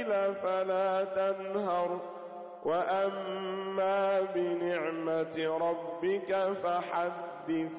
السبيل فلا تنهر. وأما بنعمة ربك فحدث.